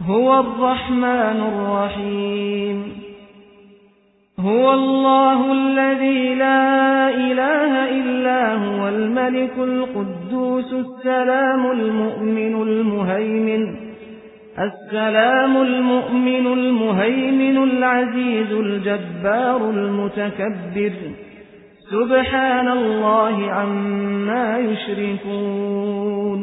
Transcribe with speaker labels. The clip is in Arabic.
Speaker 1: هو الرحمن الرحيم. هو الله الذي لا إله إلا هو الملك القدوس السلام المؤمن المهيمن السلام المؤمن المهيمن العزيز الجبار المتكبر. سبحان الله عما يشركون.